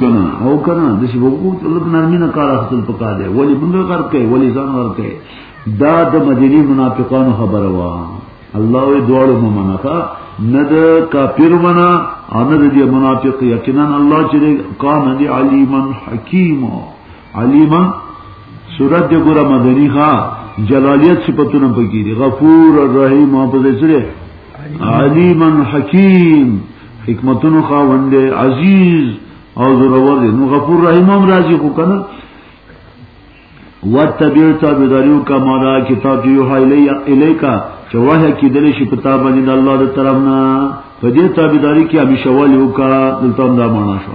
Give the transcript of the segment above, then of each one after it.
کنه او کنه د شی وګو ته لږ نرمي نه کار اخیستل پکا دی ولی موږ کار کوي ولی ځان ور کوي دا د مدینی منافقانو خبره وا الله وی دواړو ممنکا نه د کافر منا ان د دې منافق یقینا الله چې کان دی علیمن حکیمه علیما سورت دی ګوره مدنی ښا جلالیت صفاتونه پکې دي غفور الرحیم او په دې سره علیما حکیم حکمتونو خاوند دی عزیز او زورور دی نو غفور رحیم هم راځي خو کنه وتبیر تابعداریو کا مالا کتاب جو یوحا الیکا چې وه کې دلې شي په تابع د الله د طرفنا په دې تابعداري کې همیشه والی وکړه دلته دا معنا شو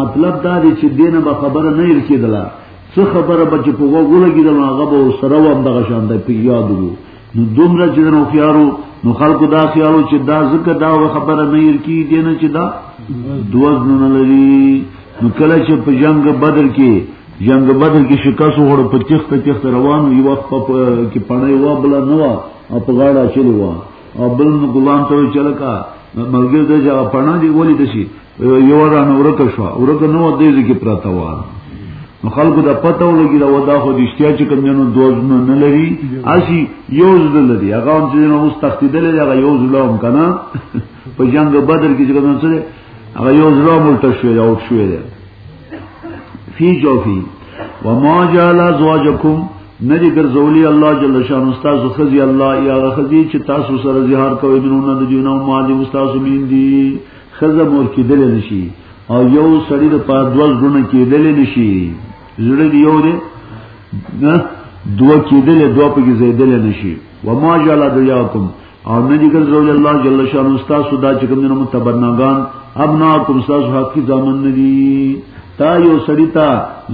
مطلب دا دی چې دینه به خبره نه یل کېدله څه خبره به چې په وګو لګېدل هغه به سره و همدغه شان د په یاد وو نو دومره چې نو خيارو نو خلکو دا خيارو چې دا ځکه دا خبره نه یل کی دینه چې دا دوز نه لري نو کله چې په جنگ بدر کې جنگ بدر کې شکاس وړ په تخت تخت روان یو وخت په کې پړې و بل نه و په غاړه چلی و او بل نو ګلان ته چلکا ملګری د جګه پڼه دی ولی د شي یو را نو ورکه شو ورکه نو د دې کې پراته و نو خلکو دا پته ولګی دا ودا خو د اشتیا چې کوم نو دوز نه نه لري اسی یو زده لري هغه هم چې نو اوس تختیدل دی هغه یو زده هم کنه په جنگ بدر کې چې کوم څه هغه یو زده ملته شو یا او شو دی فی جوفی وما جعل ازواجکم نه دي ګرځولي الله جل شان استاد خزي الله یا خزي چې تاسو سره زهار کوي دونه د جنو ما دي استاد مين دي خزه مور کې دل نشي او یو سړی د پاره دوه ګونه کې دل نشي زړه دی یو دی نه دوه کې دل دوه په کې زیدل نشي و ما جل دعاکم او نه دي ګرځولي الله جل شان استاد سودا چې کوم نه متبرناګان ابناکم استاد حقي ځامن ندي تا یو سړی ته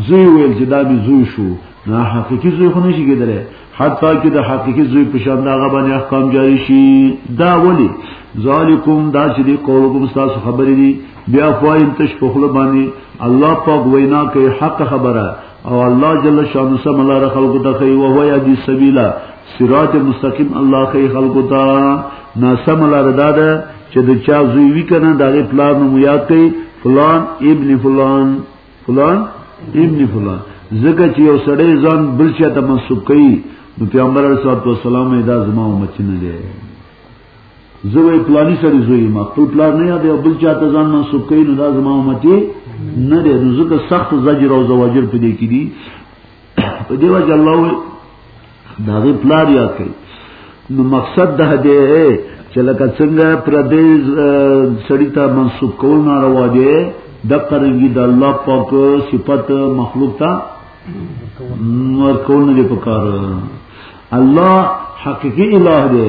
زوی ویل چې دا به زوی شو نه حقيقي زوی خو نشي کېدلی حتی کې د حقيقي زوی په شان دا غبن احکام جاری شي دا ولی ذالکم دا چې دی قولکم تاسو خبرې دي بیا فاین تش په خله باندې الله پاک وینا کوي حق خبره او الله جل شانه سم الله را خلق ته کوي او هو یدی سبیلا صراط مستقیم الله کوي خلق ته نا سم الله ردا ده چې د چا زوی وی کنه دا پلان مو یاد کوي فلان ابن فلان فلان ابن فلان زکه چې یو سړی ځان بل چا ته منسوب کوي نو پیغمبر علیه الصلاه والسلام یې دا زما امت نه دی زه وی پلانی سړی زوی ما خپل پلان نه یاد بل چا ته ځان منسوب کوي نو دا زما امت نه دی نو زکه سخت زجر او زواجر پدې کې دي په دې وجه الله وي دا غي پلار یاد کړي نو مقصد دا دی چې لکه څنګه پر دې سړی ته منسوب کول ناروا دی د قرنګي د الله پاک صفت مخلوق ته ور کول نه پکار الله حقيقي اله دی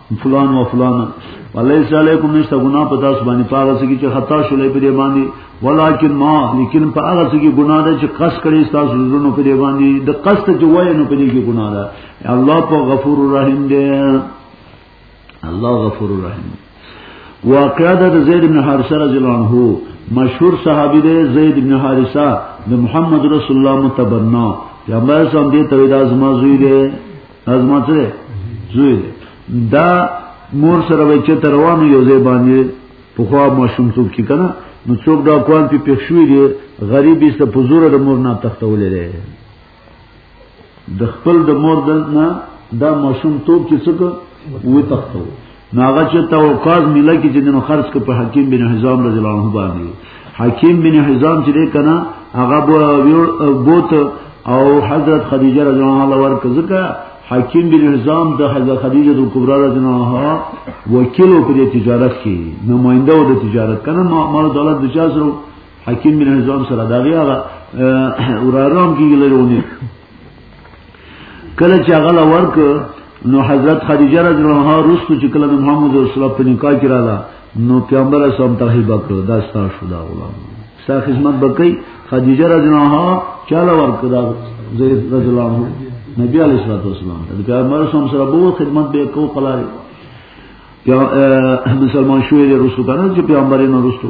فلان و فلان وليس عليكم نشته ګناه په تاسو باندې پاره سګي چې خطا شولې په دې باندې ولکن ما لیکن په هغه سګي ګناه ده چې قص کړي تاسو زړونو په دې باندې د قصد چې وای نو په دې کې ګناه ده الله په غفور رحیم دی الله غفور رحیم واقعا د زید بن حارثه رضی الله عنه مشهور صحابي دی زید بن حارثه د محمد رسول الله متبنا پیغمبر صلی الله علیه وسلم دې ته د ازمازوی دی ازما سره زوی دی دا مور سره وای چې تر روانو یو ځای باندې په خوا ماشوم څوک کی کنه نو څوک دا کوان په پښوی دی غریب یې په زور د مور نه تختولې دی د خپل د مور د نه دا ماشوم ټوب چې څوک وې تختو نو هغه چې توقاز مله کې چې نو خرج ک په حکیم بن حزام رضی الله عنه باندې حکیم بن حزام چې دې کنا هغه بوت او حضرت خدیجه رضی الله عنها ور کزکه حکیم بن حزام د حضرت خدیجه د کبرا رضی الله عنها وکیل او په تجارت کې نماینده و د تجارت کنه مال دولت د چا سره حکیم بن حزام سره دا غیره ورارام کې لرونه کله چې هغه ورک نو حضرت خدیجه رضی الله عنها رسو چې کله محمد رسول الله په نکاح کې رااله نو پیغمبر اسلام ترحیب کړو دا ستاسو شو دا غلام ستا خدمت بکې خدیجه رضی الله عنها چاله ورک دا زید رضی الله عنه نبی علیہ الصلوۃ والسلام دا پیغمبر اسلام سره بو خدمت به کو قلاره مسلمان شوې رسو کنه چې پیغمبرانو رسو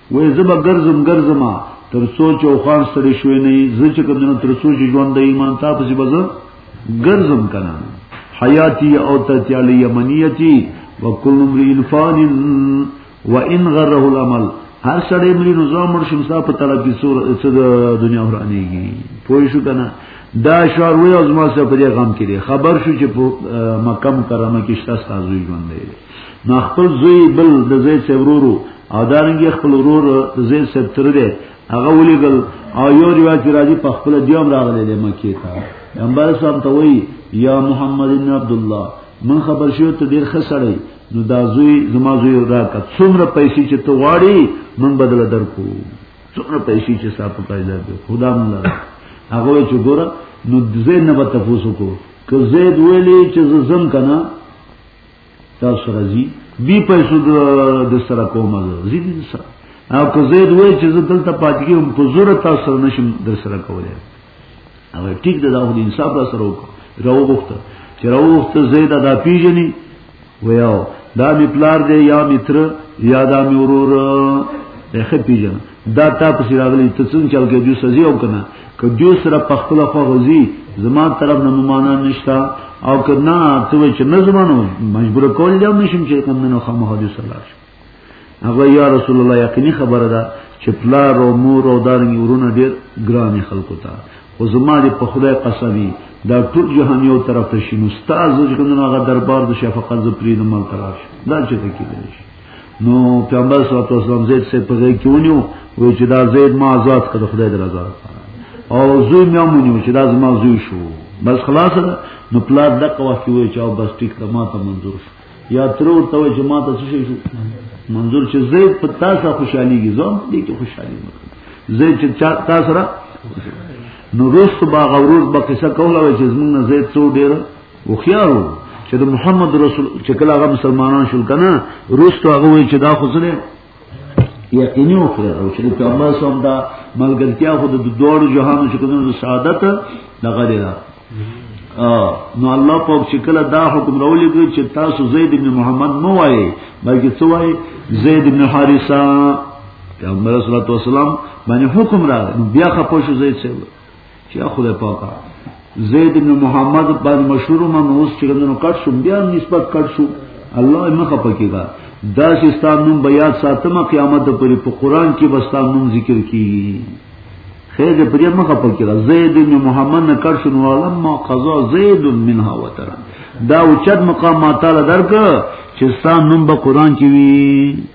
وې زبا ګرځم ګرځم تر سوچ او خان سره شوې نه زه چې کوم نه تر سوچ ژوند د ایمان تا پسې بز ګرځم کنه حیاتی او تتیالی یمنیتی وکل امرئ فان وان غره العمل هر سړی مری نو زما مر شم صاحب په طلب کې سور څه د دنیا ورانیږي پوه شو کنه دا شعر وې ازما سره په دې غم کې خبر شو چې په مکم کرامه کې شته تاسو ژوند دی نو خپل زوی بل د زید صاحب ورورو او دارنګ خپل ورور د زید صاحب تر دی هغه ولېګل او یو روایت راځي په خپل دیوم راغلی دی مکی ته پیغمبر صاحب ته وی یا محمد بن عبد الله من خبر شو ته ډیر خسړی نو دا زوی زما زوی راکا څومره پیسې چې ته واړی من بدل درکو څومره پیسې چې صاحب پیدا دی خدا مون لره هغه چې ګوره نو زید نه به تاسو کو که زید ویلی چې زم کنه تاسو راځي بي پیسو د سره کومه زی دي سره او که زید وای چې زه دلته پاتې کېم په زور تاسو سره نشم در سره کولای او ټیک د داو انصاف را سره وکړه راو غوښته چې راو غوښته زید دا پیژني ویاو دا می پلار دی یا میتر یا دا می ورور دی خپې پیژنه دا تا پسې راغلی ته څنګه چل کې جو سزي او کنه که جو سره په خپل خو غزي زما طرف نه ممانه نشتا او کنا ته چې نه زمانو مجبور کول جام نشم چې کوم نه خو محدث صلی الله هغه یا رسول الله یقیني خبره ده چې پلار او مور او دارنګ ورونه ډیر ګران خلکو ته خو زما دې په خدای قسمي دا ټول جهان یو طرف ته شي نو استاد ځکه نه هغه دربار د شفقت زپری د مل تراش دا چې ته کېږي نو پیغمبر صلی الله علیه وسلم زید سے پغې کیونیو وی چې دا زید ما آزاد کړ خدای دې آزاد او زوی مې مونیو چې دا زما زوی شو بس خلاص ده نو پلار دغه وخت وی چې او بس ټیک ته ما ته منظور شو یا تر ورته وی چې ما ته څه شو منظور چې زید په تاسو خوشحاليږي ځم دې کې خوشحالي مکه زید چې تاسو را نو روس با غوروز با قصه کوله چې زمونږ زید څو ډیر وخیارو چې د محمد رسول چې کله هغه مسلمانان شول کنه روستو هغه وی چې دا خو سره یقیني وکړه او چې پیغمبر سم دا ملګرتیا خو د دوړ جهانو چې کومه سعادت دغه دی نو الله په چې کله دا حکم راولې کوي چې تاسو زید بن محمد مو وایي بلکې څه وایي زید بن حارثه پیغمبر صلی الله علیه وسلم باندې حکم راغی بیا خپوش زید څه چې خدای پاکه زید بن محمد باندې مشهور ما اوس چې نو کټ شو بیا نسبت کټ شو الله یې مخه پکېږه دا چې ستاسو نوم بیا ساتمه قیامت د پرې په قران کې به ستاسو نوم ذکر کیږي خیر دې پرې مخه پکېږه زید بن محمد نه کټ شو نو لما قضا زید منها وتر دا اوچت مقام ما تعالی درک چې ستاسو نوم به قران کې وي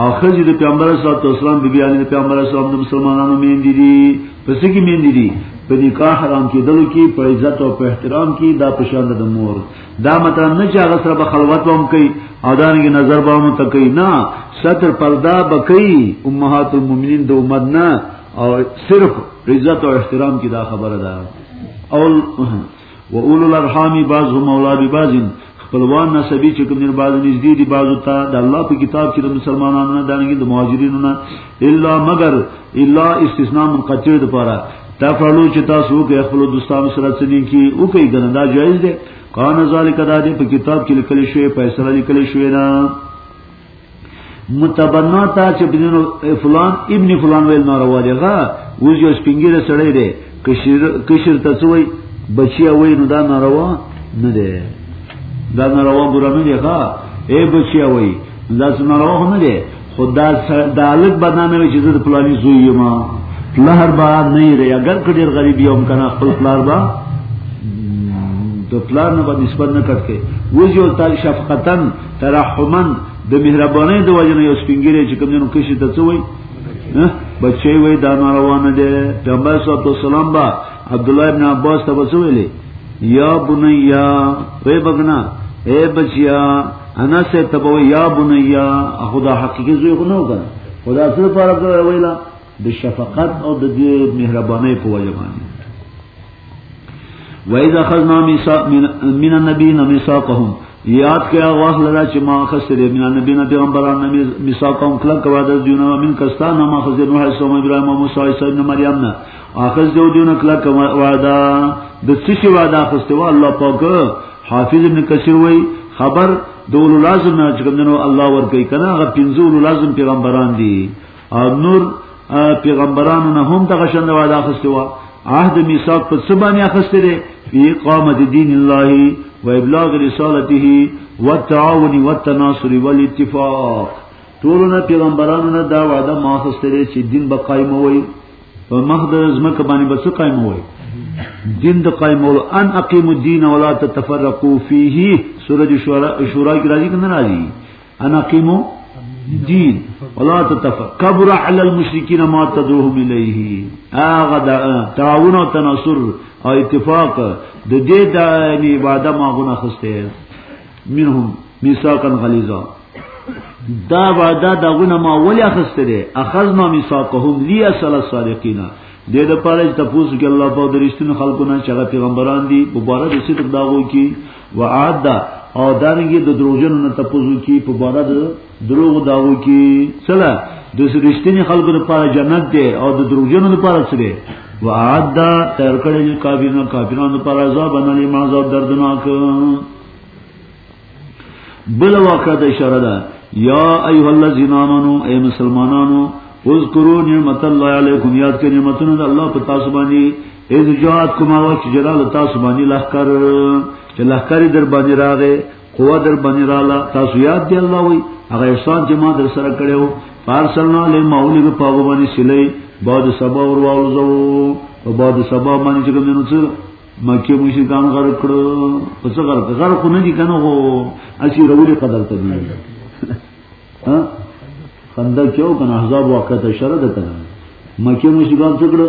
او خځې د پیغمبر صلی الله علیه وسلم بیبي علی د پیغمبر صلی الله علیه وسلم د مسلمانانو میندې دي پس کې میندې دي په نکاح حرام کېدلو کې په عزت او په احترام کې دا پشان د مور دا مطلب نه چې هغه سره به خلوت هم کوي او دا نه نظر به هم کوي نه ستر پردا به کوي امهات المؤمنین د امت نه او صرف عزت او احترام کې دا خبره ده او و اولو الارحام بعضهم اولاد بعض خپلوان نسبی چې کوم نه بعض نږدې دي بعض ته د الله په کتاب کې د مسلمانانو نه دانګي د مهاجرینو نه الا مگر الا استثناء منقطع د پاره تفعلوا چې تاسو کې خپل دوستانو سره څنګه کی او کوي ګنه دا جایز دی قانون ذالک دا دې په کتاب کې لیکل شوی فیصله لیکل شوی نه متبنا تا چې بدون فلان ابن فلان ویل ناروا دی غا وز یو سپینګیره سړی دی کشر کشر ته څوی بچیا وای نو دا ناروا نه دی دا ناروا ګره نه دی غا ای بچیا وای دا څه ناروا نه دی خدا د الګ بدنامه وی چې د پلاني زوی یم پلار با نه ری اگر کډیر غریب یم کنه خپل پلار با د پلار نه باندې نسبت نه کټکې وځي او تعالی شفقتن ترحمن د مهربانۍ د وجه نه یو سپینګری چې کوم نو کشي ته څوي بچي وي دا روانه دي پیغمبر صلی الله علیه وسلم با عبد الله ابن عباس ته وسویلې یا بنیا وې بغنا اے بچیا انا سے تبو یا بنیا خدا حقیقت زوی غنو کنه خدا سره پر ویلا د شفقت او د دې مهربانۍ په وجه باندې وایذ اخذنا میثاق من النبیین میثاقهم یاد کیا واخ لرا چې ما خسته دې من النبیین پیغمبران میثاقهم کله کوا د دیونه من کستا نه ما خسته نوح اسلام ابراهیم او موسی عیسی ابن مریم نه اخذ جو دیونه کله کوا وعده د څه شي وعده خسته و الله پاک حافظ ابن کثیر وای خبر دول لازم نه چې کوم نو الله ور کوي کنه غ پنځول لازم پیغمبران دي او نور پیغمبرانو نه هم دغه شند وعده اخیستې و عهد میثاق په څه باندې اخیستې دي اقامت دین الله و ابلاغ رسالته والتعاون والتناصر والاتفاق ټولونه پیغمبرانو نه دا وعده ما اخیستې چې دین به قائموي په مخ د زمکه باندې به څه قائموي دین د قائمول ان اقیم الدین ولا تتفرقوا فيه سورۃ شورا شورا کې راځي کنه راځي انا قیمو دین ولا تتفق کبر علی المشرکین ما تدعوهم الیه اغه دا تعاون او تناصر او اتفاق د دې د یعنی عبادت ما غونه خسته منهم میثاقا غلیظا دا وعده دا غونه ما ولې اخسته دي اخذنا میثاقهم لی اصل الصادقین د دې لپاره چې تاسو کې الله په درشتونو خلکو نه چې پیغمبران دي مبارک صدق داغو کې وعد او دانګي د دروژن نه تپوزو کی په بارد دروغ داو کی سلا د رښتینی خلکو لپاره جنت دی او د دروژن لپاره څه دی وعد تر کړه چې کافرانو کافرانو لپاره عذاب نه لې عذاب دردناک بل واقع د شردا یا ایه الذین آمنو اے مسلمانانو اذکروا نعمت الله علیکم یاد کړئ نعمتونه الله په تاسو باندې اذ جات کومه وخت جلال تاسو باندې لخر چې لخر در باندې راغې قوا در باندې رااله تاسو یاد دی الله وي هغه احسان چې ما در سره کړو پارسلنا له مولوی په پاغو باندې سلی بعد سبا ور والزو او بعد سبا باندې چې کوم څه مکه مشرکان غر کړو پس غر غر خو نه دي کنه هو اسی روړي قدر ته دی ها خندق یو کنه احزاب وخت شر ده کنه مکه مشرکان څه کړو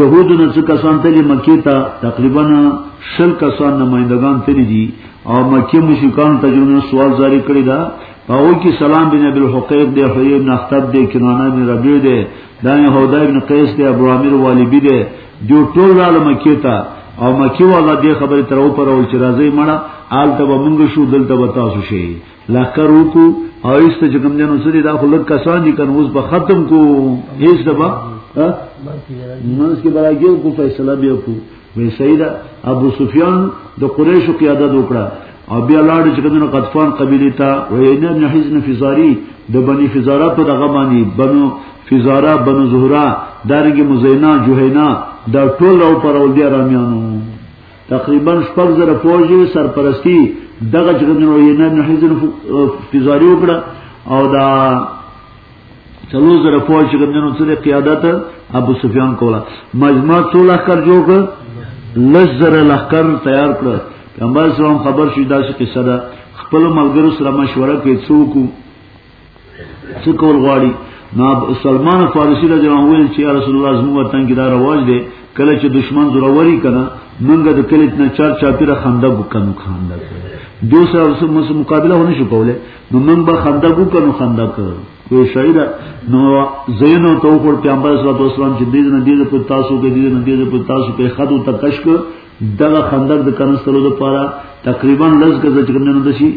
یهودو نه څه کسان تللی مکې ته تقریبا شل کسان نمایندګان تللی دي او مکې مشرکان ته جوړه سوال جاری کړی دا او کې سلام بن ابي الحقيق دی حي بن اختب دی کنانه بن ربيع دی دانه هودا بن قيس دی ابو عامر والبي دی جو ټول را مکې ته او مکې والا دې خبره تر او پر اول چې راځي مړه آل ته به مونږ شو دلته به تاسو شي لخر وکو او ایست چې کوم جنو سړي دا خو لږ کسان دي کنه اوس به ختم کو هیڅ دبا نو اس کې براګیو کو فیصله بیا کو وی سیدا ابو سفیان د قریشو قیادت وکړه او بیا لاړ چې کدن قطفان قبیله ته وینا نه حزن فزاری د بنی فزاره په دغه باندې بنو فزاره بنو زهرا دارنګ مزینا جوهینا دا ټول او پر ول دي رامیانو تقریبا شپږ زره فوجي سرپرستی دغه جګړو یې نه نه حزن فزاری وکړه او دا چلو زره فوج جګړو سره قیادت ابو سفیان کولا مجموع څو لخر جوړ کړ لږ زره لخر تیار کړ پیغمبر اسلام خبر شو دا څه قصه ده خپل ملګرو سره مشوره کوي څوک څه کول غواړي نو سلمان فارسی رضی الله عنه ویل چې یا رسول الله زموږ وطن کې دا رواج دی کله چې دشمن زوروري کنه موږ د کلیت نه چار چاپیره خندق وکړو خندق دو سره سره مقابله ونه شو کوله نو موږ به خندق وکړو خندق کوي شاید نو زینو تو پر پیغمبر صلی الله علیه وسلم چې دې نه دې په تاسو کې دې نه دې په تاسو کې خدو تکشک دغه خندق د کنستلو لپاره تقریبا لږ غزه چې کوم نه دشي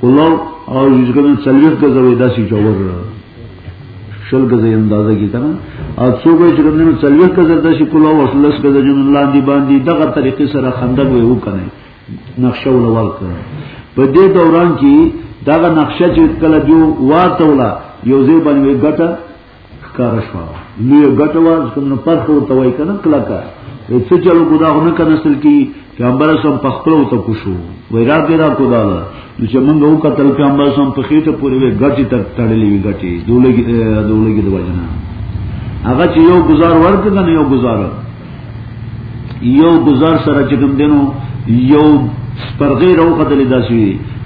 کولاو او چې کوم څلوي غزه وې داسي جوړ شل غزه اندازه کی کنه او څو به چې کوم نه څلوي غزه داسي کولاو او لږ غزه جن الله دی باندې دغه طریقې سره خندق وې وکنه نقشه ولول کړ په دې دوران کې دغه نقشه چې کله جو واتولا یو ځای باندې ګټه ښکار شو لوی ګټه واز کوم نو پرخ ورته وای کنه کلکه څه چلو ګدا نه کنسل کی پیغمبر سم په خپل او ته کوشو وای را پیرا کو دا نو چې موږ وو قتل پیغمبر سم په خېټه پورې وې ګټي تر تړلې وی ګټي دولګي دولګي د وجنه هغه چې یو گزار ورته نه یو گزار یو گزار سره چې کوم دینو یو سپرغی روخه دلی داسي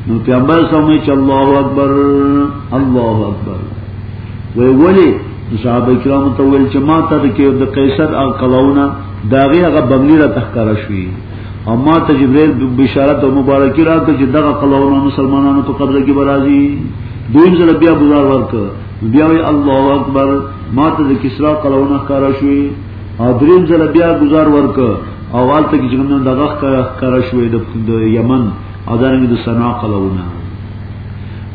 نو پیغمبر سمې چې الله اکبر الله اکبر وی ولی صحابه کرام ته ویل چې ما ته کې د قیصر او قلاونه داغه هغه بغلی را تخکر شوی او ما ته جبرئیل بشارت او مبارکي راکړه چې دغه قلاونه مسلمانانو په قبضه کې برازي دویم ځل بیا گزار ورک بیا وی الله اکبر ما ته د کسرا قلاونه ښکارا شوی او دریم ځل بیا گزار ورک او والته کې څنګه دغه کار شوې د یمن او دانګي د صنعا قلونه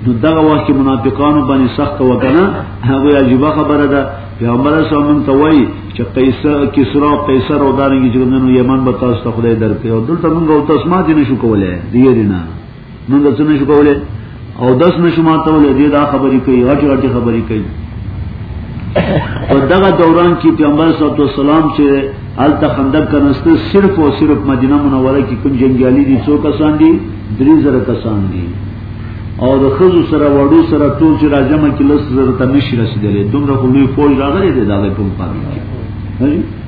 نو دغه وخت کې منافقانو باندې سخت وکنه هغه عجیب خبره ده پیغمبر صلی الله علیه وسلم ته وایي چې قیصر کسرا قیصر او دانګي چې نن یمن به تاسو ته خدای درکې او دلته موږ او تاسو ماته نشو کولای دی نه موږ څه نشو کولای او داس نشو ماتول دې دا خبرې کوي هټي هټي خبرې کوي په دغه دوران کې پیغمبر صلی الله علیه وسلم چې الته خندق کنسته صرف او صرف مدینه منوره کې کوم جنگیالي دي څو کسان دي درې زره کسان دي او د خزو سره وړو سره ټول چې راجمه کې لس زره ته نشي رسیدلې دومره خو لوی فوج راغلي دی دا په مقابل کې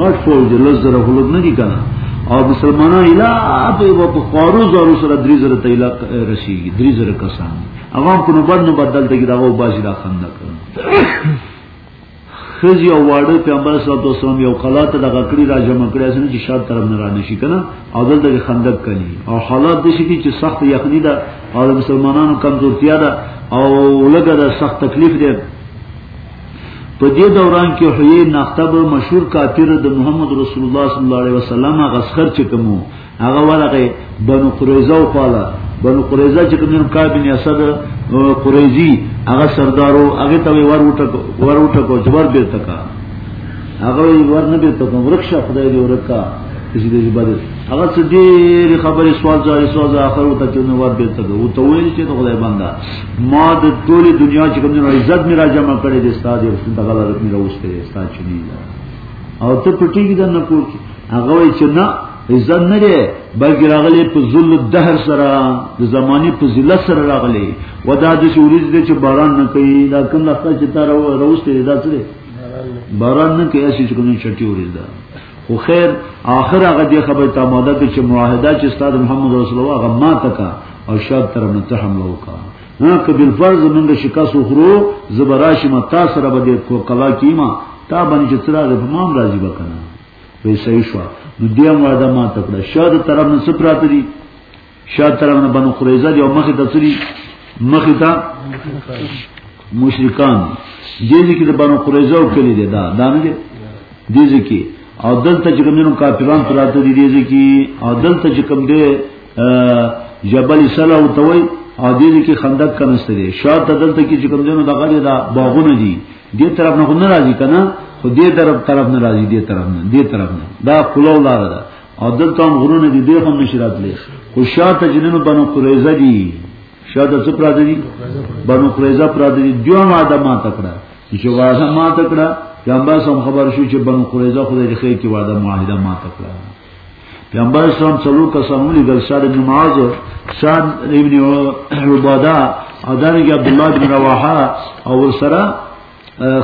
غټ فوج لږ زره خلک نه دي کنه او مسلمانان اله په په قارو زارو سره درې زره ته اله رسیږي درې زره کسان هغه په نو بد نو بدل ته دا و باج را خنده کړ خزی او واړه پیغمبر صلی الله علیه وسلم یو قلا ته دغه کړی را جمع کړی اسنه چې شاد طرف نه را نشي کنه او دلته خندق کړي او حالات د شي چې سخت یخنی ده او مسلمانانو کمزورتیا ده او لګه ده سخت تکلیف ده په دې دوران کې حیی نختب مشهور کافر د محمد رسول الله صلی الله علیه وسلم غسخر چې کومو هغه ورغه بنو قریظه او قاله بنو قریظه چې کوم کعب بن اسد قریظی هغه سردارو هغه ته ور وټک ور وټک او جوړ بیرته کا هغه ور نه بیرته کوم ورخه خدای دې ورکا چې دې بدل هغه څه دې خبرې سوال ځای سوال اخر وته چې نو ور بیرته وته ویل چې خدای باندې ما د ټوله دنیا چې کوم نه عزت مې را جمع کړې د استاد یو څه دغه لارې مې راوستې استاد چې نه او ته پټی کې دا نه پور کې هغه وای چې نه عزت نه لري بلکې راغلي په ذل الدهر سره د زماني په ذلت سره راغلي ودا د شورج دې چې باران نه کوي دا کوم لخت چې تا راوستې دا څه باران نه کوي چې کوم چټي ورځ ده خو خیر آخر هغه دې خبر ته ماده کې چې معاهده چې استاد محمد رسول الله هغه ما تکا او شاد تر نه ته حمله وکا نه کبل فرض موږ شکاس وخرو زبراش ما تاسو را بده کو کلا کیما تا باندې چې تر هغه امام راضي وکنه وې صحیح شو نو دې ماده ما تکړه شاد تر نه سپراته دي شاد طرف نه بنو قریظه دی او مخه ته سری مخه ته مشرکان دې ځکه د بنو قریظه او کلی دی دا دا نه دی دې ځکه او دلته چې کوم نو کافران پراته دي دې ځکه او دلته چې کوم دی جبل سلا او توي او دې ځکه خندق کنسته دي شاد دلته کې چې کوم دی نو دا غړي دا باغونه دي دې طرف نه خو نه راځي کنه خو دې طرف طرف نه راځي دې طرف نه دې طرف نه دا کولو لار ده او دلته هم غرونه دي دوی هم نشي راتلی خو شاته جنونو بنو قریزه دي شاته څه پراته دي بنو قریزه پراته دي دیو ما د ما تکړه چې وعده ما تکړه پیغمبر سم خبر شو چې بنو قریزه خدای دې خیر کې وعده معاهده ما تکړه پیغمبر سم څلو کسانو لګل سره ابن معاذ سان ابن عباده او دانګ عبد الله بن رواحه او سره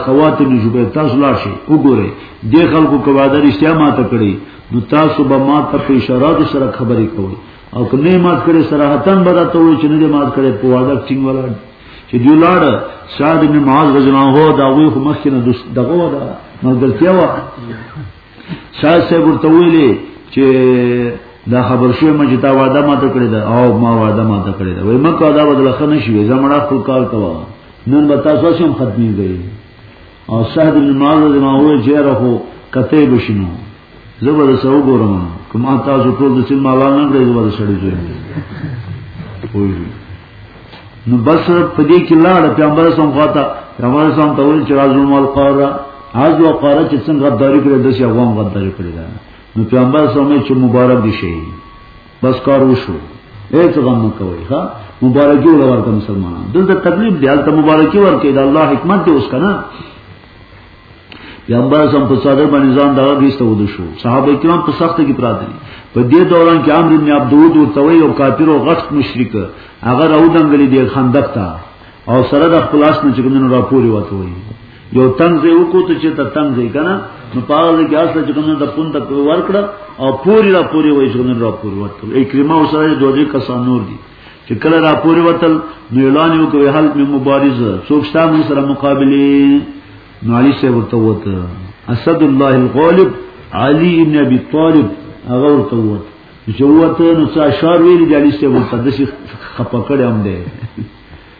خواتین شوبه تاسو لا شي وګوره د خلکو کو وعده رښتیا ماته کړی نو تاسو به ماته په اشارات سره خبرې کوئ او که نه مات کړي صراحتن به راته وایي چې نه مات کړي په وعده ټینګ ولاړ چې دی لاړ سعد بن معاذ رضی الله عنه دا وی خو مخکې نه دغه ودا ملګرتیا و سعد صاحب ورته ویلي چې دا خبر شوی ما چې تا وعده ماته کړی دا او ما وعده ماته کړی دا وای ما کا دا بدل خنه شي زمړه خپل کار کوا نن به تاسو هم ختمي گئی او سعد بن معاذ رضی الله عنه چې راخو کته بشینو زبر سو ګورم کوم تاسو ټول د سیمه لا نه غړي زبر سړی جوړ نو بس په دې کې لاړ پیغمبر سم خواته پیغمبر سم ته ویل چې راځو مال قاره هاذ او قاره چې څنګه غداری کړی د څه غوام غداری کړی نو پیغمبر سم چې مبارک دي شي بس کار وشو هیڅ غم نه کوي ها مبارکي ولا ورته مسلمانان دلته تکلیف دی هلته مبارکي ورکړي دا الله حکمت دی اوس کنه پیغمبر سم په صادر باندې ځان دا غیسته ود شو صحابه کرام په سخت کې پراته دي په دې دوران کې عمرو بن عبد الود او توي او کافر او غټ مشرک هغه راودنګلې دی خندق ته او سره د خلاص نه چې کومنه راپوري وته وي یو تنز یو کو ته چې ته تنز یې کنه نو پاغه دې ګاس ته کوم د پوند ته ورکړه او پوری را پوری وای چې نن را پوری وته ای کریمه اوسره د دوه کسان نور دي چې کله را پوری وتل نو اعلان یو کوي حل می مبارزه څوک ستاسو سره مقابله نو علی سه ورته وته اسد الله الغالب علی ابن ابي طالب هغه ورته وته چې وته نو څه اشار ویل جالی سه ورته د خپکړې هم ده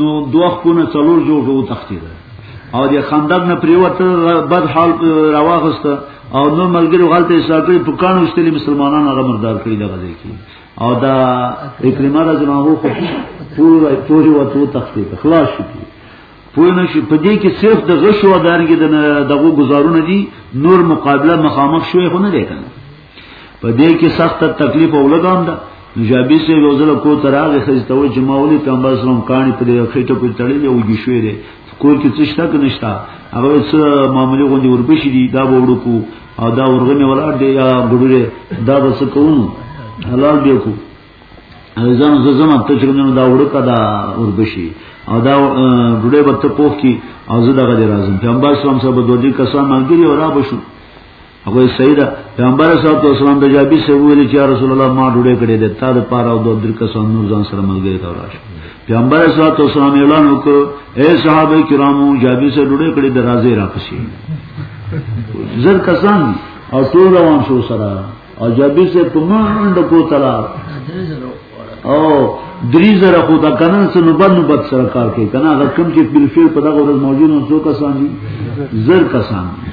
نو دوه خونه څلور جوړ جوړ تختید او د خندق نه پریوته بد حال راوغست او نو ملګری غلطه حساب کړی په کانو استلی مسلمانان هغه مردار کړی دغه ځای کې او دا اکرمه رضی الله عنه پورا پوری وته تختید خلاص شو پوه نه شي په دې کې صرف د غشو دارګې دغه گزارونه دي نور مقابله مخامخ شوې خو نه دی کنه په دې کې سخت تکلیف او لګام ده نجابی سے روزل کو تراغ خزته و جماولی پیغمبر اسلام کانی په دې خېټه په تړلې او دي شوې ده کور کې څه شته که نشته هغه څه معاملې غونډې وربشي دي دا وړو کو او دا ورغمه ولاړ دی یا ګډوره دا بس کوم حلال دی کو ځان زما ته چې نن دا وړکا دا وربشي او دا ډوډۍ به ته پوخ کی او زه دغه راځم پیغمبر اسلام صاحب دوه دې کسان ملګری او را بشو ابو سعید پیغمبر صلی الله علیه وسلم د جابر سے ویل چې رسول الله ما ډوډۍ کړې ده تا د پاره او د درې کسان نور ځان سره ملګری تا راشه پیغمبر صلی الله علیه وسلم اعلان وکړ اے صحابه کرامو جابر سے ډوډۍ کړې ده راځي را پسې زر کسان او ټول روان شو سره او جابر سے په منډه کوتلا او درې زره خو دا کنن څه نو بد نو بد سره کار کوي کنه هغه کم چې بلفیر په دغه ورځ موجود نو څو کسان دي زر کسان دي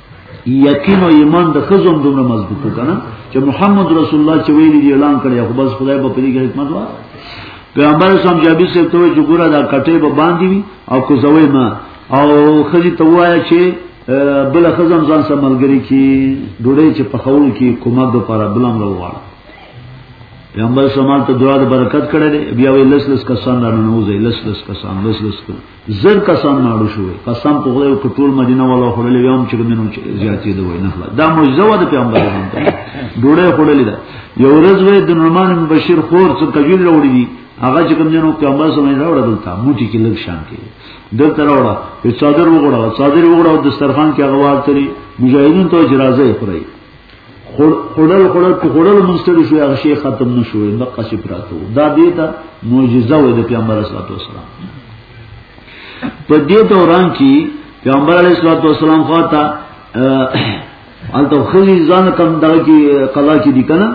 یقین او ایمان د خزم دومره مضبوطو کنه چې محمد رسول الله چې ویلي دی اعلان کړی خو بس خدای په دې کې حکمت وا پیغمبر اسلام جابر صاحب ته چې ګوره دا کټې به باندې وي او کو زوی ما او خزي ته وایي چې بل خزم ځان سره ملګری کی ډوړې چې په خول کې کومه د پاره بلم راوړ پیغمبر اسلام ته دعا د برکت کړې بیا وی لس لس کسان رانه نوځي لس لس کسان لس لس کسان زر کسان ماړو شو قسم په خدای او ټول مدینه والا خړلې ویم چې منو زیاتې دی وای نه دا معجزه و د پیغمبر باندې ډوړې خړلې ده یو ورځ وې د نعمان بن بشیر خور څو تجویل وروړي دي هغه چې کوم جنو پیغمبر سمې راوړل دلته موټي کې لږ شان کې دلته راوړه په صادر وګړه صادر وګړه د دسترخوان کې هغه وار تری مجاهدین ته اجازه یې کړی خړل خړل په خړل مستری شو هغه شی ختم نشو د قصې پراتو دا دیتا معجزه و د پیغمبر صلی الله علیه وسلم په دې دوران کې پیغمبر علیه الصلاه والسلام خواته الته خلی ځان کم دغه کې قضا کې دي کنه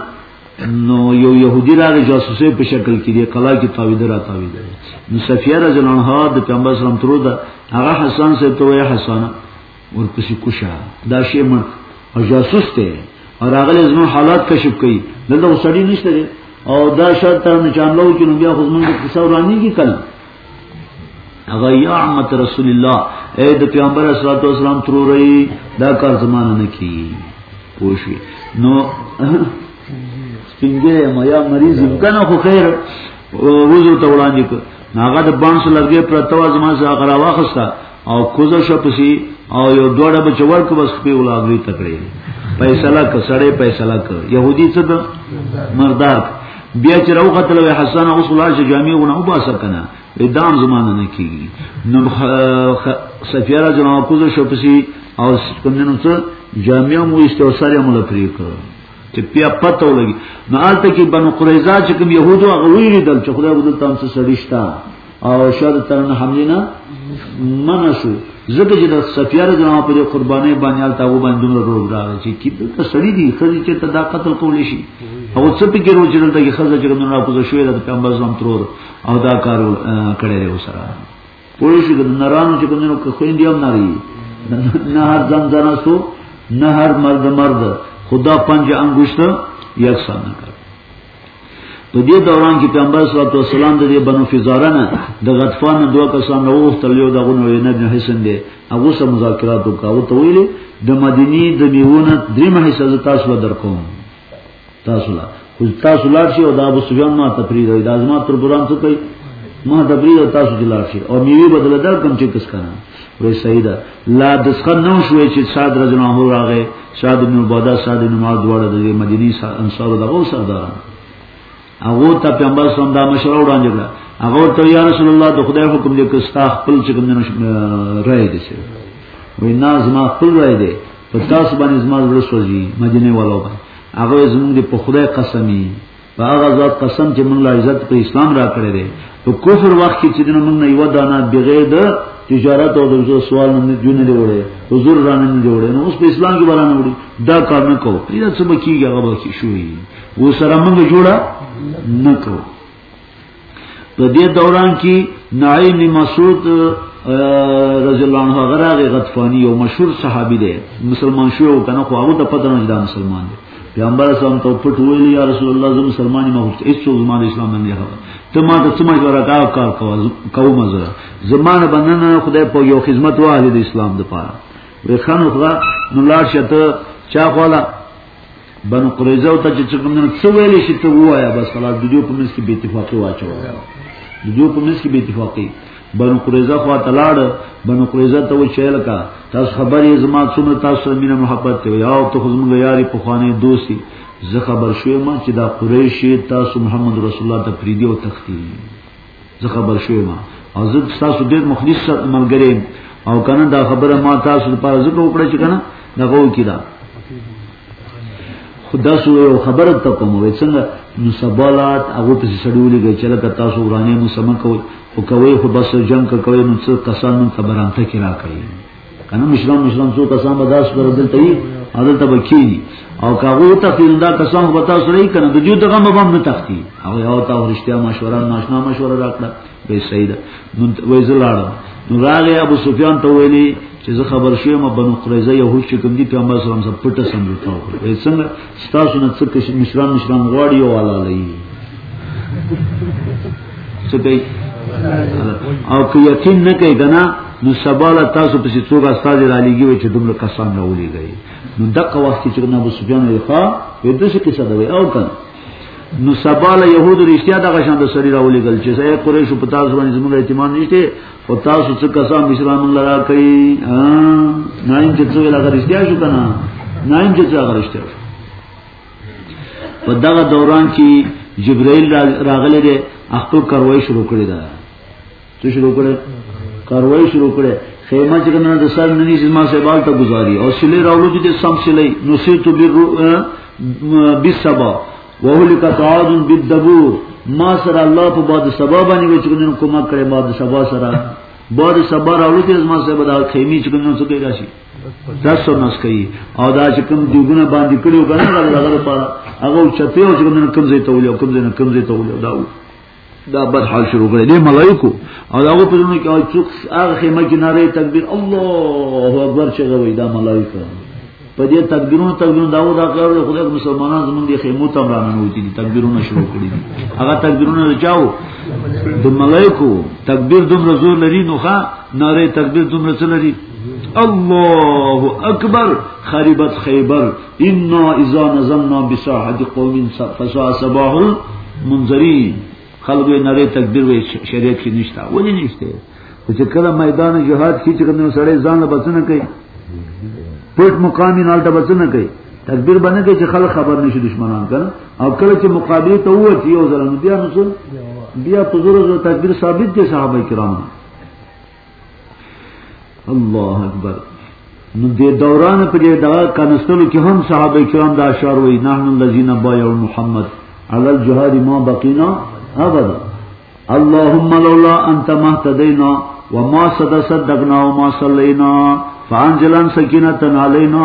نو یو يهودي راغی جاسوسي په شکل کې دی قلا کې تاویده را تاویده نو سفیه رضی الله عنها د پیغمبر اسلام تر دا هغه حسن سره ته وای حسنه ورپسې کوشه دا شی من او جاسوس ته او راغلی زمو حالات کشف کړي دلته وسړی نشته دی او دا شرط تر نه چانلو کې نو بیا خو زمونږ په څو رانی کې کله هغه یا عمت رسول الله اے د پیغمبر صلی الله علیه وسلم تروري دا کار زمانه نه کی پوښي نو څنګه ما یا مریض کنه خو خیر وزو ته وړاندې کو هغه د بانس لګې پرتوا زما سره غراوه خسته او کوزه شپسی او یو دوړه بچ ورک بس په ولاغوی تکړه فیصله ک سړی فیصله ک يهودي څه ده مردار بیا چې راو قتل وی حسن اوس ولار چې جامع غونه او باسه کنه ادام زمانه نه کیږي نو سفیرا جناب کوزه شپسی او کوم نن څه جامع مو استوسره مل پری کړ چې بیا پته ولګي نو آلته کې بنو قریظه چې کوم يهودو هغه ویریدل چې خدای ودل تام څه سړیشتا او شاده ترنه حمله نه منشو زکه چې د سفیار جنا په قرباني باندې آلته و باندې نور روز راغی چې کی ته سړی دی خځې چې تدا قتل کول شي او څه پکې روز دلته کې خځه چې کوم نه راپوزه شوې د پیغمبر زم ترور او دا کار کړی دی وسره پوه شو د نرانو چې کومو که خويندې هم نری نه هر ځان ځانستو نه هر مرد مرد خدا پنج انګشت یکسان نه کړ په دې دوران کې پیغمبر صلی الله علیه وسلم د بنو فزاره نه د غطفان دوه کسان راوختل یو دغه نو نه ابن حسن دی هغه سره مذاکرات وکاو ته ویلي د مدینی د میونه دریم حصہ تاسو درکوم تاسو لا خو تاسو لا شي او دا ابو سفیان ما تفرید او دا ازما تر قران څه کوي ما تفرید او تاسو جلا شي او میوي بدل در کوم چې کس کنه وې سیدا لا دسخه نو شوې چې صاد رضی الله عنه راغې صاد بن عباده صاد بن معاذ دواړه د مدینی انصار دغه سرداران هغه ته پیغمبر صلی الله علیه وسلم وړاندې کړ هغه ته یا رسول الله د خدای حکم دی که ستا خپل چې کوم نه راي دي شه وې ناز ما خپل راي دي په تاسو باندې زما زړه سوځي مدینه والو باندې هغه زموږ په خدای قسمی په هغه ذات قسم چې موږ له عزت په اسلام را کړې دي په کفر وخت کې چې موږ نه یو دانه بغیر د تجارت او د سوال نه جون نه جوړه حضور رانه نه جوړه نو اوس په اسلام کې برانه وړي دا کار نه کوو دا څه بکیږي هغه بکی شوې و سره موږ جوړه نکو په دې دوران کې نعیم مسعود رضی الله عنه غراغه غطفانی یو مشهور صحابي دی مسلمان شو او کنه خو هغه د پدې نه دا مسلمان دی پیغمبر اسلام ته پټ ویل یا رسول الله زم مسلمان ما هیڅ هیڅ زمان اسلام نه هغه ته ما ته څما جوړه کا کار کوم کوم زره زمانه بننه خدای په یو خدمت واله د اسلام د پاره وی خان خدا نو لار شته چا خلا بنو قریظه او ته چې کوم نه څه ویلې شي ته وایا بس خلاص د دوی په منځ کې بې اتفاقي واچو د دوی په منځ کې بې اتفاقي بنو قریظه خو ته لاړ بنو قریظه ته و چیل کا تاسو خبرې زما څومره تاسو مینه محبت ته یاو ته خو زموږ یاري په خوانې دوستي زه خبر شوم چې دا قریشي تاسو محمد رسول الله ته پریدي او تختی زه خبر شوم او زه تاسو ډیر مخلص ملګری او کنه دا خبره ما تاسو لپاره زه وکړه چې کنه دغه وکی دا خدا سو یو خبره ته کوم وې څنګه نو سبالات هغه په سړیولې کې چې لکه تاسو ورانه مو سم کوي او کوي خو بس جنگ کوي نو څه کسان نن خبرانته کې راکړي کنه مشران مشران څو کسان به داس پر دلته یې اول ته بکینی او کاغو ته تل دا کسان به تاسو لري کنه د جو دغه مبام نه تختی او یو تا ورشتیا مشوره ناشنا مشوره راکړه به سید نو وې زلاړه نو راغی ابو سفیان ته ویلی چې زه خبر شوم بنو قریظه یهود چې کوم دي پیغمبر صلی الله علیه وسلم پټه سمجوتا وکړه څنګه ستاسو نه څه کشي مشران مشران غواړي او والا لای څه کوي او که یقین نه کوي کنه نو سباله تاسو په څو کا استاد را لګي و چې دومره کسان راولي گئی نو دغه وخت چې نه ابو سفیان یې ښا په دې څه کې څه دی او کنه نو سباله يهود رښتیا دغه شان د سری راولي گل چې سې قریش په تاسو باندې زموږ اعتماد نشته او تاسو څه کسان مشران لرا کوي ها نایم چې څو لږه رښتیا شو کنه نایم چې څو لږه رښتیا شو په دغه دوران کې جبرائیل راغلی دی خپل کاروای شروع کړی دا څه شروع کړی کاروای شروع کړی خیمه چې کنه د سر ننی زما سیبال ته گزاري او سلی راولو چې سم سلی نو سیتو بیر بسبا وهلک تعاد بالدبور ما سره الله په باد سبا باندې چې کوم کومک کړي باد سبا سره باد سبا راوړي چې ما سره بدا خیمه چې کوم څه کوي راشي داس او نس کوي او دا چې کوم دیګونه باندې کړو کنه هغه لپاره هغه چته او چې کوم ځای ته ولې کوم ځای نه کوم ځای ته ولې دا دا بد حال شروع کړی دی ملائکو او دا په دونو کې او څوک هغه خیمه کې ناره تکبیر الله اکبر چې غوي دا ملائکه په دې تکبیرونو تکبیرونو دا و دا کار دی خدای مسلمانان زمونږ د خیمو ته رانه وتی دي تکبیرونه شروع کړی دي هغه تکبیرونه چاو د ملائکو تکبیر دومره زور لري نو ښا ناره تکبیر دومره څه لري الله اکبر خریبت خیبر ان اذا نظرنا بساحه قوم فسا صباح المنذرين خلق نری تقدیر وی شریعت کې نشتا ولی نشته چې کله میدان جهاد کې چې کوم سړی ځان له بچنه کوي پټ مقامی نال ته بچنه کوي تقدیر باندې کې چې خلک خبر نشي دشمنان کنه او کله چې مقابله ته ووت یو ځل نو بیا نو بیا په زور زور تقدیر ثابت دي صحابه کرام الله اکبر نو د دوران په دې دا کنستلو کې هم صحابه کرام دا اشعار وای نحن الذين بايعوا محمد على الجهاد ما بقينا ابدا اللهم لولا انت ما اهتدينا وما صدقنا وما صلينا فانزل سكينه علينا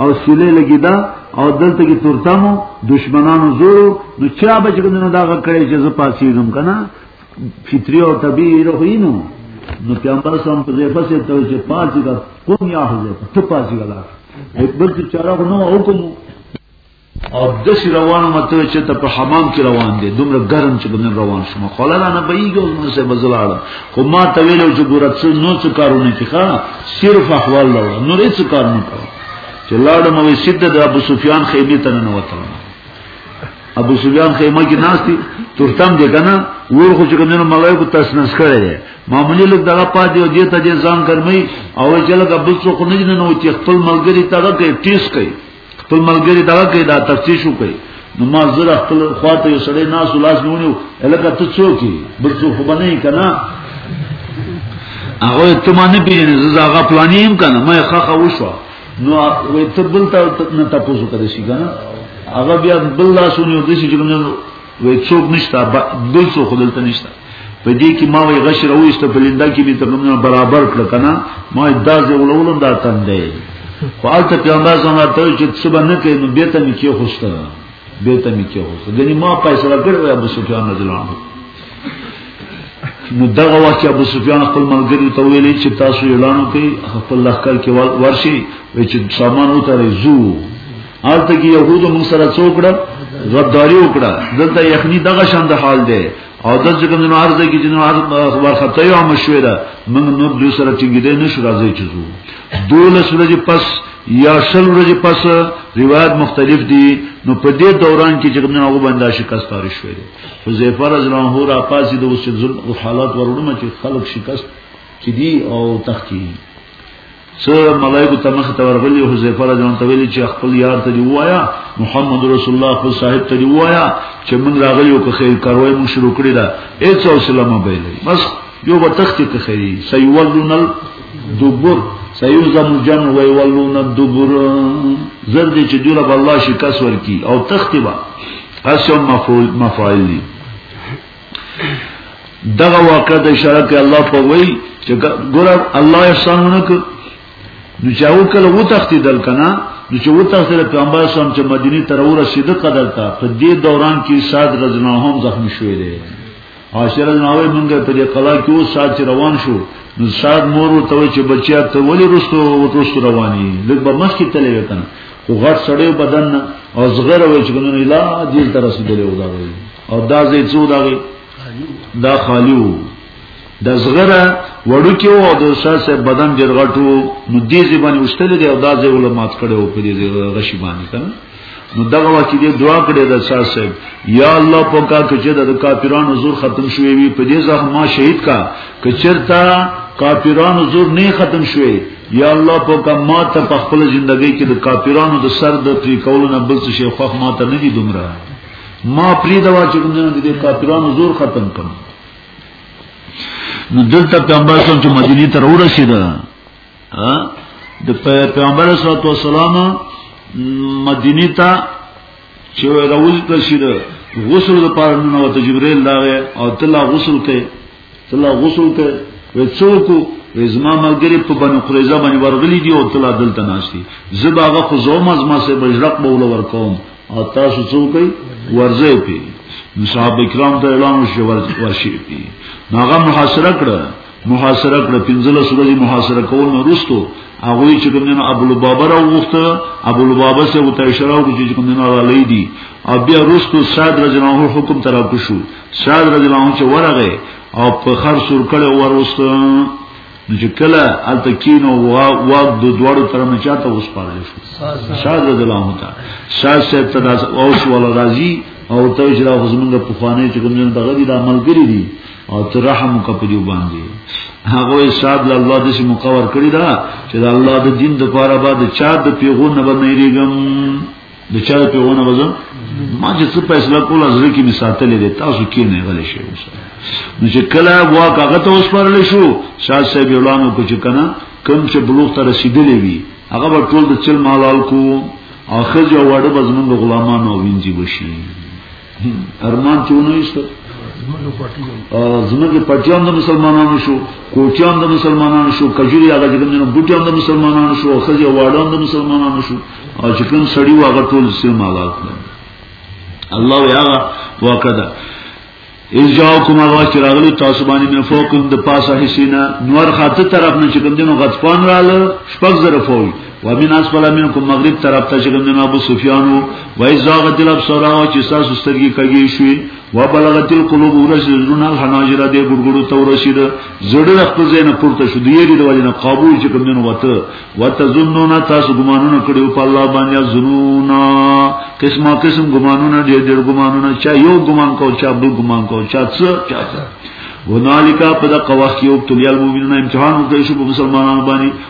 او سیلې لګی دا او دلته کې تورتمو دشمنانو زورو نو چا بچګندنو دا کړی چې زه پاسې دم کنه فطری او طبيعي روحینو نو پیغمبر سم په ځفه سي ته چې پاسې کا کوم یا حضرت ته پاسې غلا بل چې چاره نو حکم او د سی روانو مته چې ته په حمام کې روان دي دومره ګرم چې بنن روان شوم خلا نه بېګو نو سه بزلاړ خو ما ته ویلو چې ګور څه نو څه کارونه کې ښا صرف احوال لور نو هیڅ کار نه کوي چې لاړ مو سید د ابو سفیان خیمه ته نه وته ابو سفیان خیمه کې ناشتي ترتم دې کنه ور خو چې کومنه ملایکو تسنس کړي معمولی لوګ دغه پاتې او دې ته ځان ګرمي او چې لګ ابو څو خو نه نه نو چې خپل ملګری ته راکې ټیس کوي خپل ملګری دا کوي دا تفتیش وکړي نو ما زره خپل خواته یو سړی ناس لاس نیونیو الکه ته څوک یې بل څوک خو بنه کنا هغه ته ما نه پیژنې زه هغه پلانیم کنه ما خخه وشو نو وې ته بل ته نه تاسو کړی شي کنه هغه بیا بل لاسونه د شي چې وې څوک نشته بل څوک دلته نشته په دې کې ما وی غش راوېسته په لنده کې به ترمنه برابر کړ کنه ما دا زه ولولم دا تندې خو البته پیغمبر زما ته چې څه باندې کې نو به ته مې کې خوسته به ته مې کې خوسته ګنې ما پیسې راکړې ابو سفیان رضی الله عنه نو دغه وخت ابو سفیان خپل ملګری ته ویلې چې تاسو اعلان وکړئ خپل لخر کې ورشي چې سامان وتره زو حالته کې يهودو موږ سره څوکړه غداری وکړه دلته یخنی دغه شان د حال دی او د ځکه نو عرض کې جنو عرض ورخته یو مشوي ده موږ نو دوی سره ټینګې دې نشو راځي چې زو دوله سورج پس یا شل ورځ پس روایت مختلف دي نو په دې دوران کې چې کوم هغه بندا شکست تار شوې ده حذیفه رضی الله عنه را پاسې د وسې حالات ورونه چې خلک شکست چې دي او تختی څه ملائکه ته مخ ته ورغلی او حذیفه رضی الله عنه ویل چې خپل یار ته دی وایا محمد رسول الله خپل صاحب ته دی وایا چې من راغلی او که خیر کاروي مون شروع کړی دا هیڅ حوصله ما بیلې بس یو به تخت ته خیری سیولون الدبر سیوزم جمع وی ولون الدبر زرد چې دوی رب الله شکاس ورکی او تخت با اسو مفعول مفعول دغه واقع د اشاره کوي الله په وای چې ګور الله احسانونه کوي نو چې او کله و تختیدل کنه نو چې و تختیدل پیغمبر سم چې مدینه تر ورسید قدر تا په دې دوران کې سات رضنا هم زخمی شوې دي عاشر ناوې مونږ په دې قلا کې و سات روان شو نو سات مور ته چې بچیا ته ولی رستو و رستو رواني لږ به مخ کې تلې وکنه خو غټ سړی بدن او زغره وای چې کنه لا دې تر رسیدلې و دا وای او دا زې څو دا دا خالیو د زغره وړو کې او د شاسه بدن ډیر غټو نو دې زې باندې وشتل دي او دا زې علماات کړي او په دې غشي باندې کنه نو دغه وخت دې دعا کړې د شاه صاحب یا الله په کا کې چې د کافرانو زور ختم شوی وي په دې ځخ ما شهید کا کچرتا کافرانو زور نه ختم شوی یا الله په کا ما ته په خپل ژوندۍ کې د کافرانو د سر د پری کولو نه بل څه شي خو ما ته نه دي دومره ما پری دا چې کوم نه دي کافرانو زور ختم کړ نو دلته پیغمبر صلی چې مدینه ته ورسید ها د پیغمبر صلی الله علیه وسلم مدینه ته چې راوځ کړی غسل لپاره نو ته جبرئیل لاغه او تلا غسل کوي تلا غسل ته وې څوک زما ملګری په بنو قریظه باندې ورغلی دی او تلا دلته ناشتي زب هغه خو زوم از ما سه بجرق بول ورکوم او تاسو څوک ورځي پی صاحب کرام ته اعلان وشي ورشي پی ناغه محاصره کړه محاصره کړه پنځله سورې محاصره کول نو رستو هغه چې کوم نه ابو لبابر او وخت ابو لبابر سره وته اشاره وکړي چې کوم نه علی دی او بیا رستو صاد رجنه حکم ترا کوشو سعد رضی الله عنه چې ورغه او په خر سور کړه وروست نو چې کله التکین او واګ د دوړو تر نه چاته اوس پاره شو سعد رضی الله عنه سعد صاحب ته داس او شو ولا راضی او ته چې دا زمونږ په خوانه چې کوم نه دغه دي د عمل کړی دي او ته رحم کا په جو باندې هغه سعد له الله د شي مقور کړی دا چې د الله د دین د پاره بعد چا د پیغون نه باندې ریګم د چا په ونه وځه ما چې څه فیصله کوله زړه کې می ساتلې ده تاسو کې نه غلې شي اوس نو چې کله واک هغه ته وسپارل شو شاه صاحب اعلان وکړ چې کنه کم چې بلوغ ته رسیدلې وي هغه به ټول د چل مالال کو اخر جو وړه بزمن غلامانو وینځي بشي ارمان چې ونه ایستل زموږ پټیان د مسلمانانو شو کوټیان د مسلمانانو شو کجوري هغه چې کوم بوټیان د مسلمانانو شو او خځه واړان د مسلمانانو شو او چې کوم سړی واغه ټول سیم حالات الله یا وکړه از جاو کوم هغه چې راغلی تاسو باندې من فوق د پاسه حسینا نور خاطر طرف نه چې کوم دینو غطفان رااله شپږ زره فوج ومن اسفل منکم مغرب طرف ته چې کوم ابو سفیان وو وای زاغت الابصار او چې تاسو سترګې کږې شوې و بلغت القلوب ورسلون الحناجر دې ګړګړو ته ورسید زړه خپل زین پورته شو دې دې وجنه قابو چې کوم نن وته وتظنون تاسو ګمانونه کړو په الله باندې ظنونا قسمه قسم ګمانونه دې دې ګمانونه چا یو ګمان کو چا بل ګمان کو چا څه چا څه هنالکا په دغه وخت کې وبتلی المؤمنون امتحان وکړي شو په مسلمانانو باندې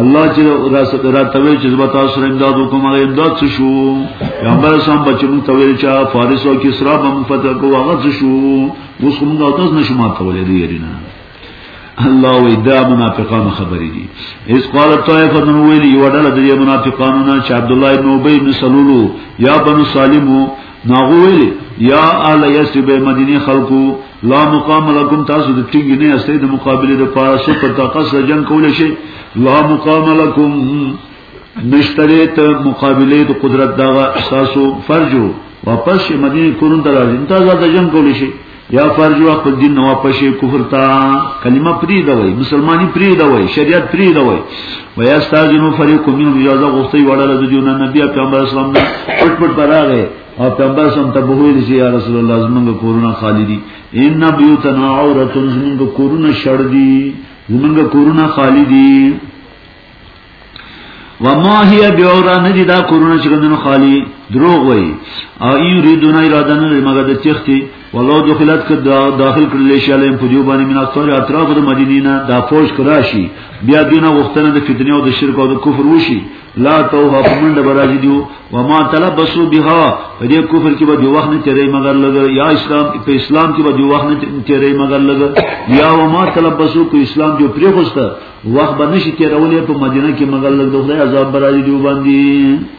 الله چې راست را تویل چې زبتا سره امداد وکم هغه امداد څه شو پیغمبر سم بچو ته ویل چې فارس او کسرا به موږ فتح کوو هغه څه شو اوس موږ تاسو نشو ماتولې دی یرینا الله وی دا منافقان خبرې دي اس قال طائفه نو ویلی یو ډله د منافقانو نه چې عبد الله ابن ابي بن سلولو یا بنو سالمو ناغو ویلی یا اهل یسرب مدینه خلقو لا مقام لکم تاسو د ټینګ نه استې د مقابله د پاره څه پر طاقت سره جنگ کول شي لا مقام لکم نشتره ته مقابله د قدرت دا احساسو فرجو واپس شي مدینه کورن ته راځي تاسو د جنگ کول شي یا فرجو خپل دین نو واپس شي کفر تا کلمه پری دا وای مسلمانی پری دا وای شریعت پری دا وای و یا استاذنو فریق منهم اجازه غوښتي وړاله د جون نبی پیغمبر اسلام نه پټ پټ براغه او پیغمبر سم ته بوویل چې یا رسول الله زمونږ کورونه خالی دي ان بیوتنا عورت زمونږ کورونه شړ دي زمونږ کورونه خالی دي وما هي بیورا ندی دا کورونه چې کومنه خالی دروغ وای او یریدون اراده نه مګر د تختی ولو دخلت که داخل کړل شي علیم په جوبانی من اطفال اطراف د مدینینا دا فوج کراشي بیا دینه وختنه د فتنې او د شرک او د کفر وشي لا توه په منډه براځي دیو و ما تلبسو بها په دې کفر کې به دی وخت نه تیرې مگر لګ یا اسلام په اسلام کې به دی وخت نه تیرې مگر لګ یا و ما تلبسو په اسلام جو پرې خوسته وخت به نشي تیرولې په مدینه کې مگر لګ د خدای عذاب براځي دیو باندې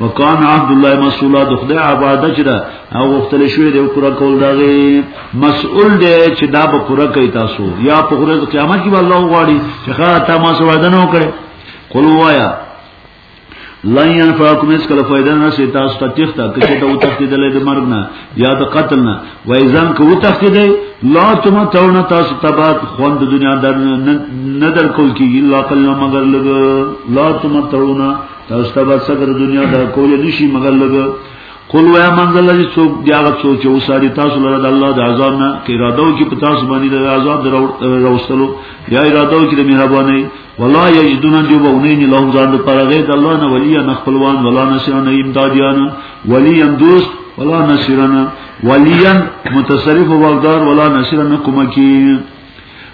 وکان عبد الله مسعود د خدای عبادت چې دا او وختل شوې دی پورا کول داغه مسئول دی چې دا به پورا کوي تاسو یا په ورځ قیامت کې الله غواړي چې خا تا ما سو وعده نه وکړي قل وایا لن ينفعكم اس کله فائدہ نه سي تاسو ته تخته کچې ته وتښتیدلې د مرګ نه یا د قتل نه وای ځان کو وتښتیدې لا تم تاونه تاسو تبات خوند دنیا در نه در کول کیږي لا کله مگر لګ لا تم تاونه تاسو ته به صدر دنیا دا کول نشي مګر لګ قل ویا منزل لږ څوک دی هغه څوک چې وساري تاسو لره د الله د عذاب نه کې اراده وکي په تاسو باندې د عذاب دروستلو یا اراده وکي د مهرباني ولا یجدون جو بونین لهم ځان د پرغه د الله نه ولی نه خپلوان ولا نشان امدادیان ولی دوست ولا نشرنا ولیا متصرف وغدار ولا نشرنا کومکی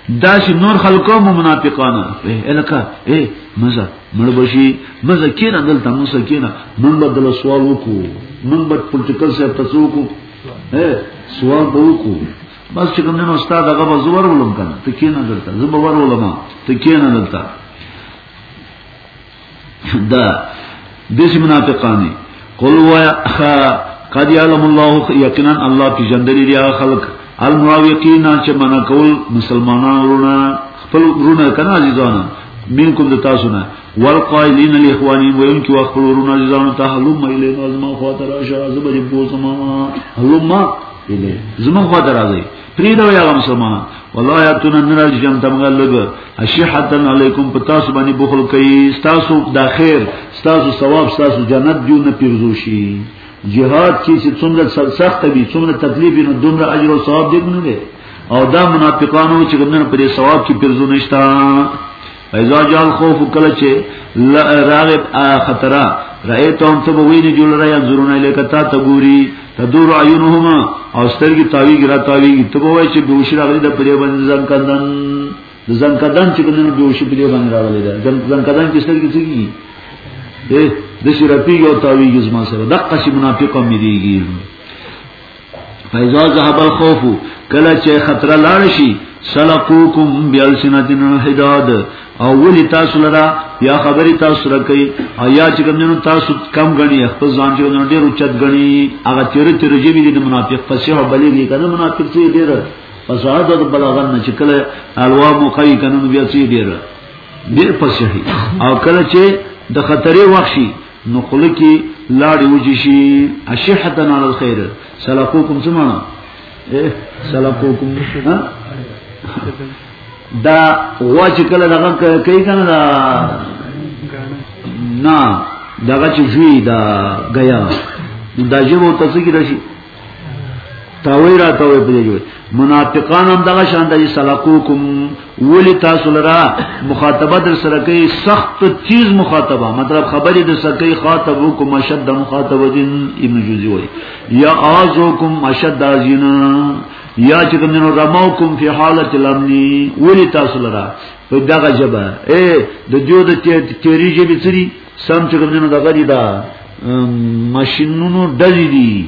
داسې نور خلکو مو منافقانه اے الکا اے مزه مړ بشي مزه کینه دلته مو سکینه مونږ به دل سوال وکړو مونږ به پولیټیکل سره تاسو وکړو اے سوال به وکړو بس چې کوم نه استاد هغه به زور ولوم کنه ته کینه دلته زه به ور ولم ته کینه دلته دا دسی منافقانی قل وایا قد یعلم الله یقینا الله کی جندری دی خلق المنافقین چې منا کول مسلمانان رونه خپل رونه کنا عزیزان منکم د تاسو نه والقائلین الاخوانی وین کی وخت رونه عزیزان ته حلم مله ازما خاطر اشاز بری بو زما حلم مله زما خاطر راځي پریدو یا مسلمانان ولا یاتون نراج جام تمغه لګ اشحتن علیکم پتا سو باندې بخل کوي تاسو د خیر تاسو ثواب تاسو جنت دیو نه پیرزو شي جهاد کی چې څومره سخت وي څومره تکلیف وي نو دومره اجر او ثواب دی نه او دا منافقانو چې ګندنه پرې ثواب کې پیرزو نشتا ایزا جان خوف کله چې راغب خطرہ رأیتهم ته ویني جوړ را ينظرون الیک تا ته ګوري تدور عیونهم او سترګي تاوی ګرا تاوی ته وای چې دوش راغلی د پرې باندې ځان کندن د ځان کندن چې کنه دوش پرې باندې راغلی دا ځان کندن کې سترګي څه کی د شرپی او تاوی زما سره دغه شی منافقه مې دیږي فاذا ذهب الخوف کله چې خطر لاړ شي سلقوکم بیلسنتن حداد او ولی تاسو لرا یا خبری تاسو رکی او یا چې کوم نو تاسو کم غنی خپل ځان چې نو ډیر اوچت غنی هغه تیر تیر جیبی دي منافق فصیح بلی دي کنه منافق چې ډیر فساد او بلاغن نه چې کله الوا مخی کنه بیا چې ډیر ډیر فصیح او کله چې د خطرې وخت شي نو خوله کې لاړې وجې شي اشحتا علی الخير سلفوکم څه معنا سلفوکم دا غوا چې کله دغه کوي کنه دا نه دغه چې جوی دا غیا دا جبو تاسو کې راشي تاوی را تاوی پدیجوی منافقان هم دغه شان دی سلکوکم ولی تاسو لرا مخاطبه در سره کوي سخت تیز مخاطبه مطلب خبرې در سره کوي خاطبوکم اشد مخاطبه دین ابن جوزی وای یا اعوذکم اشد ازینا یا چې کومنو رموکم فی حالت الامنی ولی تاسو لرا په دغه جبه اے د دیو د تیری جبه سری سم چې کوم نه دغه دي دا ماشينونو ډزې دي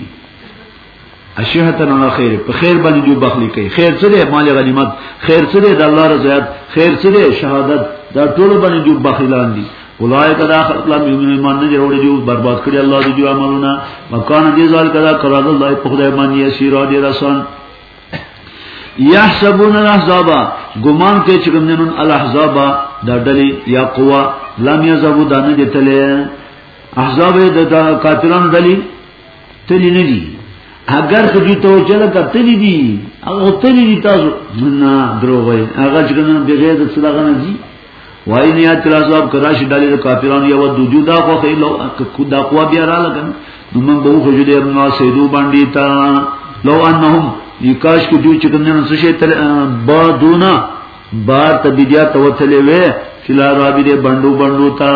اشهتن علی خیر په خیر باندې جو بخلی کوي خیر څه دی مال غنیمت خیر څه دی د الله رضایت خیر څه دی شهادت دا ټول باندې جو بخیلان دي اولای کدا خپل ایمان نه جوړ دی برباد کړی الله دی عملونه مکان دې ځال کدا قرار الله په خدای باندې اسیر او دې رسان یحسبون الاحزاب ګمان کوي چې کوم نن الاحزاب دا ډلې یا قوا لم یذبو دا نه دتلې احزاب د کافران ډلې تلې نه دي اگر که دوی ته چل کتلی دي هغه تللی دي تاسو نه دروغ وایي هغه چې کوم بغیر د څه لغنه دي وای نه یاد کړه صاحب کراش ډالې د کافرانو یو د وجود دا خو خې لو دا قوا بیا را لګن نو موږ به خو جوړې ابن سیدو باندې تا لو انهم یکاش کې دوی چې کوم نه څه شي تل با دونا بار ته بیا توتلې وې فلا رابې دې بندو بندو تا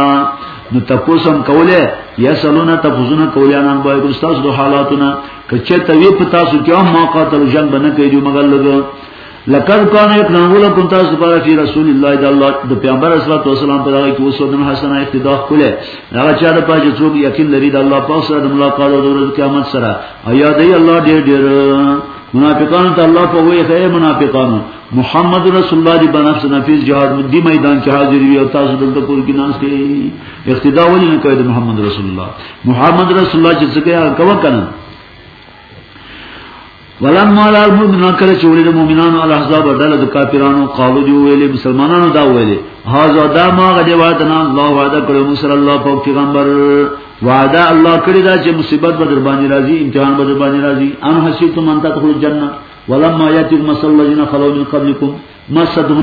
نو تاسو هم کوله یا سلونه تاسو نه کوله نن به تاسو د حالاتونه کچه ته وی په تاسو کې هم ما قاتل جنگ بنه کوي مګر لګو لقد كان يكرم لكم تاسو پر فی رسول الله د الله د پیغمبر صلی الله علیه وسلم په دغه کې اوسو د حسن اقتدا کوله هغه چا د پاجې څوک یقین لري د الله پاک سره د ملاقات او د ورځې قیامت سره او یاد ای الله ډېر ډېر منافقان ته الله په وې خې منافقان محمد رسول الله دی بنفس نفیس جهاد دی میدان کې حاضر وي او تاسو دلته کول کې ناس کې اقتدا ولې نه کوي د محمد رسول الله محمد رسول الله چې څه کوي هغه کوي کنه ولما لا المؤمنون کله چې ولید مؤمنانو الاحزاب ډله د کافرانو قالو دی ویلې مسلمانانو دا ویلې هاذا دا ما غدی وعدنا الله وعده کړو مسر الله په پیغمبر وعده الله کړی دا چې مصیبت به در باندې راځي امتحان به در باندې راځي ان حسیتم ان تدخلوا الجنه ولما یاتی المسل الذين خلو من قبلكم مسدهم